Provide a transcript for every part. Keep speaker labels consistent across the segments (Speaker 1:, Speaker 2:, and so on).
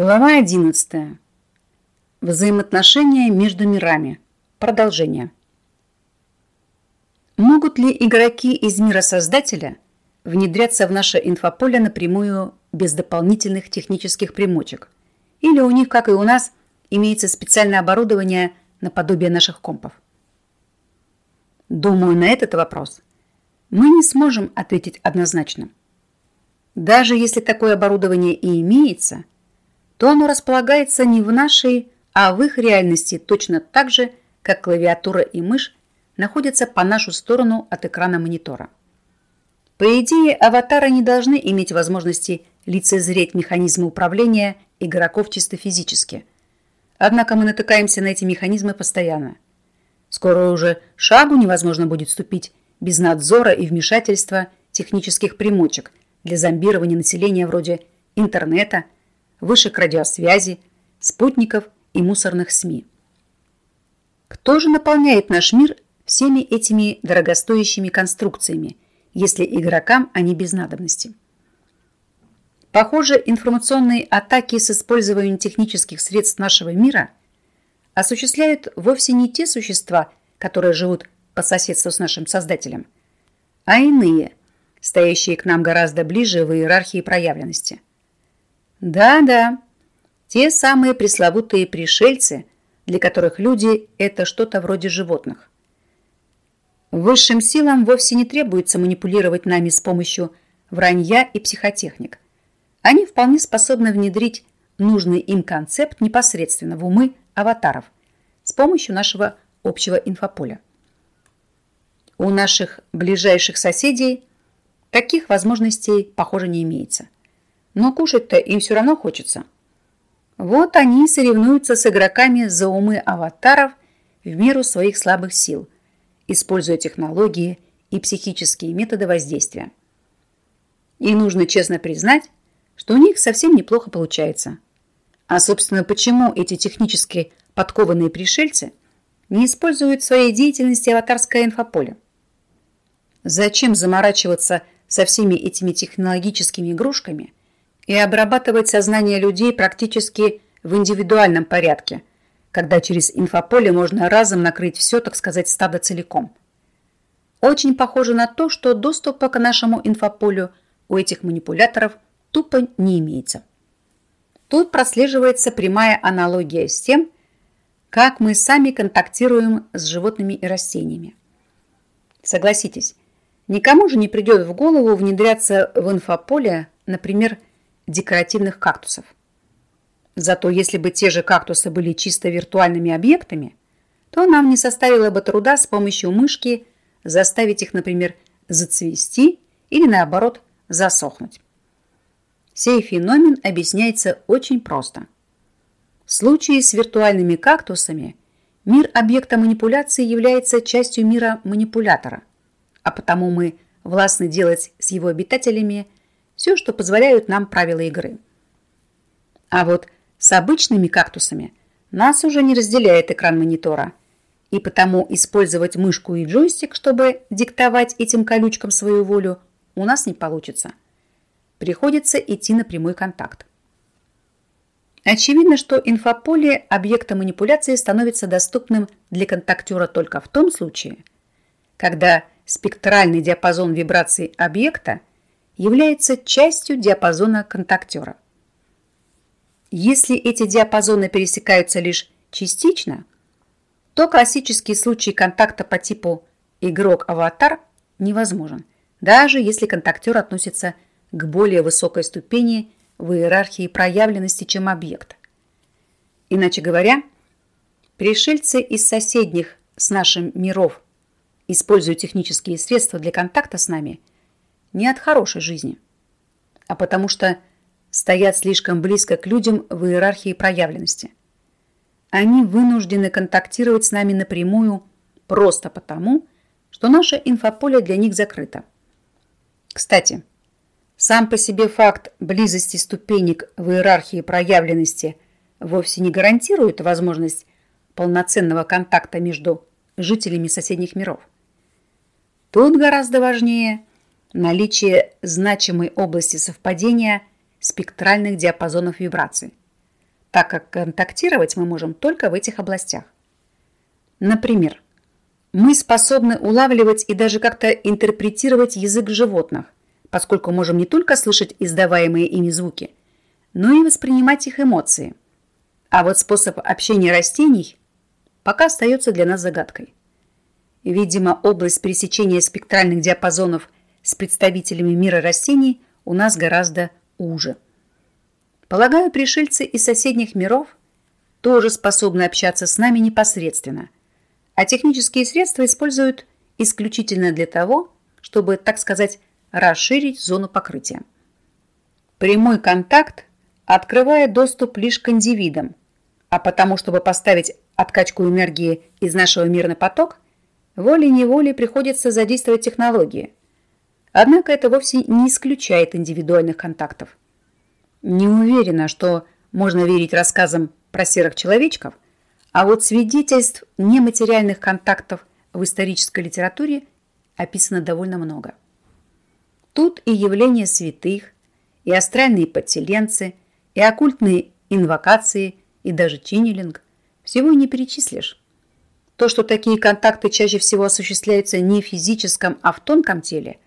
Speaker 1: Глава 11. Взаимоотношения между мирами. Продолжение. Могут ли игроки из мира Создателя внедряться в наше инфополе напрямую без дополнительных технических примочек? Или у них, как и у нас, имеется специальное оборудование наподобие наших компов? Думаю, на этот вопрос мы не сможем ответить однозначно. Даже если такое оборудование и имеется – то оно располагается не в нашей, а в их реальности точно так же, как клавиатура и мышь находятся по нашу сторону от экрана монитора. По идее, аватары не должны иметь возможности лицезреть механизмы управления игроков чисто физически. Однако мы натыкаемся на эти механизмы постоянно. Скоро уже шагу невозможно будет ступить без надзора и вмешательства технических примочек для зомбирования населения вроде интернета – вышек радиосвязи, спутников и мусорных СМИ. Кто же наполняет наш мир всеми этими дорогостоящими конструкциями, если игрокам они без надобности? Похоже, информационные атаки с использованием технических средств нашего мира осуществляют вовсе не те существа, которые живут по соседству с нашим Создателем, а иные, стоящие к нам гораздо ближе в иерархии проявленности – да-да, те самые пресловутые пришельцы, для которых люди – это что-то вроде животных. Высшим силам вовсе не требуется манипулировать нами с помощью вранья и психотехник. Они вполне способны внедрить нужный им концепт непосредственно в умы аватаров с помощью нашего общего инфополя. У наших ближайших соседей таких возможностей, похоже, не имеется – но кушать-то им все равно хочется. Вот они соревнуются с игроками за умы аватаров в меру своих слабых сил, используя технологии и психические методы воздействия. И нужно честно признать, что у них совсем неплохо получается. А, собственно, почему эти технически подкованные пришельцы не используют в своей деятельности аватарское инфополе? Зачем заморачиваться со всеми этими технологическими игрушками – и обрабатывать сознание людей практически в индивидуальном порядке, когда через инфополе можно разом накрыть все, так сказать, стадо целиком. Очень похоже на то, что доступа к нашему инфополю у этих манипуляторов тупо не имеется. Тут прослеживается прямая аналогия с тем, как мы сами контактируем с животными и растениями. Согласитесь, никому же не придет в голову внедряться в инфополе, например, декоративных кактусов. Зато если бы те же кактусы были чисто виртуальными объектами, то нам не составило бы труда с помощью мышки заставить их, например, зацвести или, наоборот, засохнуть. Сей феномен объясняется очень просто. В случае с виртуальными кактусами мир объекта манипуляции является частью мира манипулятора, а потому мы властны делать с его обитателями все, что позволяют нам правила игры. А вот с обычными кактусами нас уже не разделяет экран монитора, и потому использовать мышку и джойстик, чтобы диктовать этим колючкам свою волю, у нас не получится. Приходится идти на прямой контакт. Очевидно, что инфополе объекта манипуляции становится доступным для контактера только в том случае, когда спектральный диапазон вибраций объекта является частью диапазона контактера. Если эти диапазоны пересекаются лишь частично, то классический случай контакта по типу игрок-аватар невозможен, даже если контактер относится к более высокой ступени в иерархии проявленности, чем объект. Иначе говоря, пришельцы из соседних с нашим миров используют технические средства для контакта с нами – не от хорошей жизни, а потому что стоят слишком близко к людям в иерархии проявленности. Они вынуждены контактировать с нами напрямую просто потому, что наше инфополе для них закрыто. Кстати, сам по себе факт близости ступенек в иерархии проявленности вовсе не гарантирует возможность полноценного контакта между жителями соседних миров. Тут гораздо важнее наличие значимой области совпадения спектральных диапазонов вибраций. так как контактировать мы можем только в этих областях. Например, мы способны улавливать и даже как-то интерпретировать язык животных, поскольку можем не только слышать издаваемые ими звуки, но и воспринимать их эмоции. А вот способ общения растений пока остается для нас загадкой. Видимо, область пересечения спектральных диапазонов с представителями мира растений у нас гораздо уже. Полагаю, пришельцы из соседних миров тоже способны общаться с нами непосредственно, а технические средства используют исключительно для того, чтобы, так сказать, расширить зону покрытия. Прямой контакт открывает доступ лишь к индивидам, а потому, чтобы поставить откачку энергии из нашего мира на поток, волей-неволей приходится задействовать технологии. Однако это вовсе не исключает индивидуальных контактов. Не уверена, что можно верить рассказам про серых человечков, а вот свидетельств нематериальных контактов в исторической литературе описано довольно много. Тут и явления святых, и астральные подселенцы, и оккультные инвокации, и даже ченнелинг. Всего не перечислишь. То, что такие контакты чаще всего осуществляются не в физическом, а в тонком теле,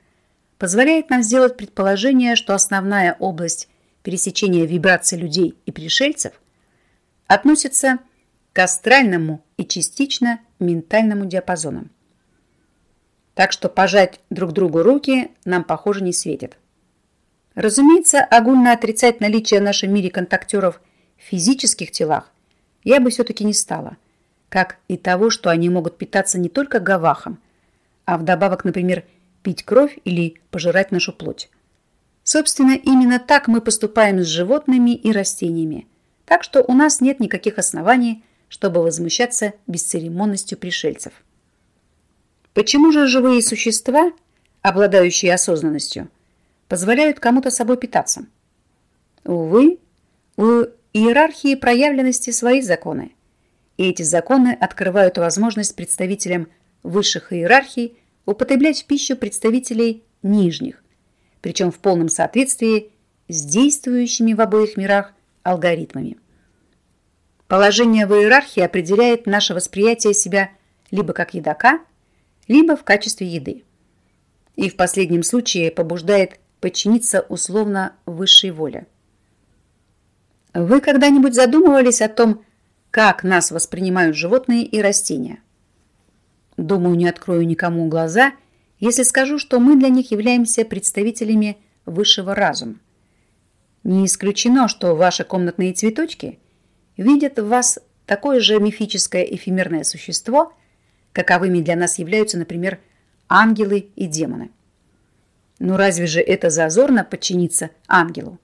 Speaker 1: позволяет нам сделать предположение, что основная область пересечения вибраций людей и пришельцев относится к астральному и частично ментальному диапазонам так что пожать друг другу руки нам, похоже, не светит. Разумеется, огульно отрицать наличие в нашем мире контактеров в физических телах я бы все-таки не стала, как и того, что они могут питаться не только гавахом, а вдобавок, например, пить кровь или пожирать нашу плоть. Собственно, именно так мы поступаем с животными и растениями, так что у нас нет никаких оснований, чтобы возмущаться бесцеремонностью пришельцев. Почему же живые существа, обладающие осознанностью, позволяют кому-то собой питаться? Увы, у иерархии проявленности свои законы. И эти законы открывают возможность представителям высших иерархий употреблять в пищу представителей нижних, причем в полном соответствии с действующими в обоих мирах алгоритмами. Положение в иерархии определяет наше восприятие себя либо как едока, либо в качестве еды. И в последнем случае побуждает подчиниться условно высшей воле. Вы когда-нибудь задумывались о том, как нас воспринимают животные и растения? Думаю, не открою никому глаза, если скажу, что мы для них являемся представителями высшего разума. Не исключено, что ваши комнатные цветочки видят в вас такое же мифическое эфемерное существо – каковыми для нас являются, например, ангелы и демоны. Но разве же это зазорно подчиниться ангелу?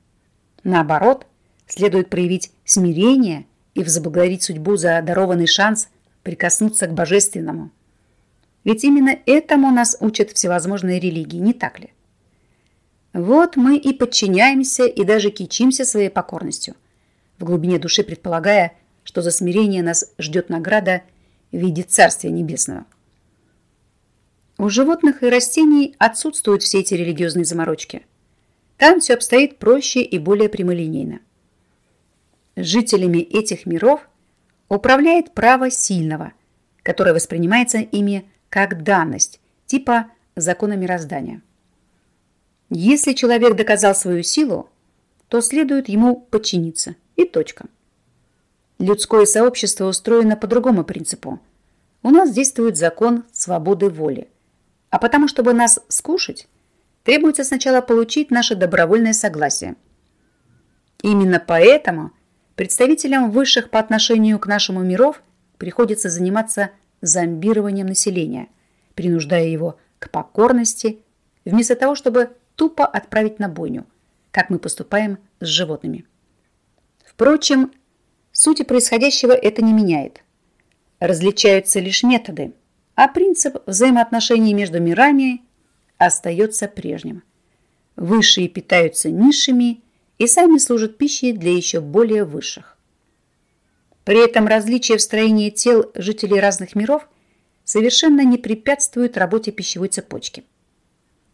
Speaker 1: Наоборот, следует проявить смирение и возблагодарить судьбу за дарованный шанс прикоснуться к божественному. Ведь именно этому нас учат всевозможные религии, не так ли? Вот мы и подчиняемся и даже кичимся своей покорностью, в глубине души предполагая, что за смирение нас ждет награда – в виде Царствия Небесного. У животных и растений отсутствуют все эти религиозные заморочки. Там все обстоит проще и более прямолинейно. Жителями этих миров управляет право сильного, которое воспринимается ими как данность, типа закона мироздания. Если человек доказал свою силу, то следует ему подчиниться. И точка. Людское сообщество устроено по другому принципу. У нас действует закон свободы воли. А потому, чтобы нас скушать, требуется сначала получить наше добровольное согласие. Именно поэтому представителям высших по отношению к нашему миров приходится заниматься зомбированием населения, принуждая его к покорности, вместо того, чтобы тупо отправить на бойню, как мы поступаем с животными. Впрочем, Сути происходящего это не меняет. Различаются лишь методы, а принцип взаимоотношений между мирами остается прежним. Высшие питаются низшими и сами служат пищей для еще более высших. При этом различия в строении тел жителей разных миров совершенно не препятствуют работе пищевой цепочки.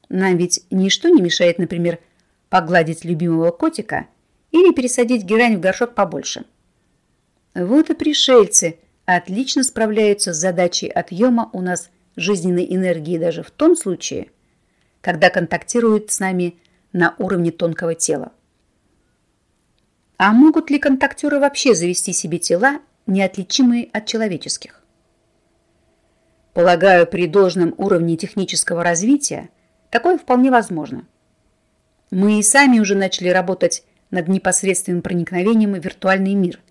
Speaker 1: Нам ведь ничто не мешает, например, погладить любимого котика или пересадить герань в горшок побольше – Вот и пришельцы отлично справляются с задачей отъема у нас жизненной энергии даже в том случае, когда контактируют с нами на уровне тонкого тела. А могут ли контактеры вообще завести себе тела, неотличимые от человеческих? Полагаю, при должном уровне технического развития такое вполне возможно. Мы и сами уже начали работать над непосредственным проникновением в виртуальный мир,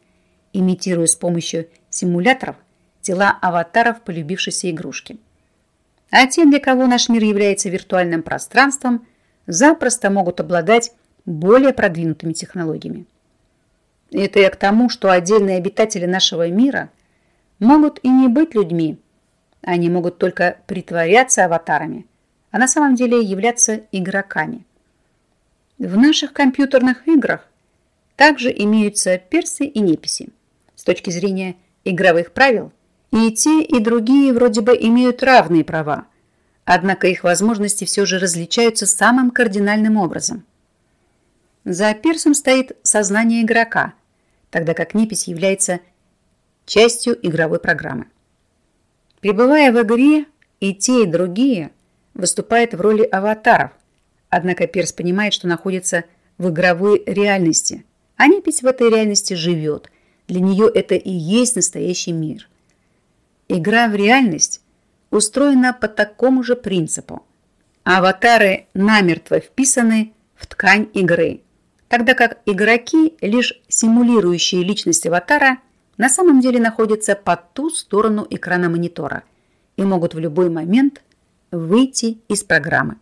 Speaker 1: имитируя с помощью симуляторов тела аватаров полюбившейся игрушки. А те, для кого наш мир является виртуальным пространством, запросто могут обладать более продвинутыми технологиями. Это я к тому, что отдельные обитатели нашего мира могут и не быть людьми, они могут только притворяться аватарами, а на самом деле являться игроками. В наших компьютерных играх также имеются персы и неписи. С точки зрения игровых правил, и те, и другие вроде бы имеют равные права, однако их возможности все же различаются самым кардинальным образом. За персом стоит сознание игрока, тогда как непись является частью игровой программы. Пребывая в игре, и те, и другие выступают в роли аватаров, однако Перс понимает, что находится в игровой реальности, а непись в этой реальности живет. Для нее это и есть настоящий мир. Игра в реальность устроена по такому же принципу. Аватары намертво вписаны в ткань игры, тогда как игроки, лишь симулирующие личность аватара – на самом деле находятся по ту сторону экрана монитора и могут в любой момент выйти из программы.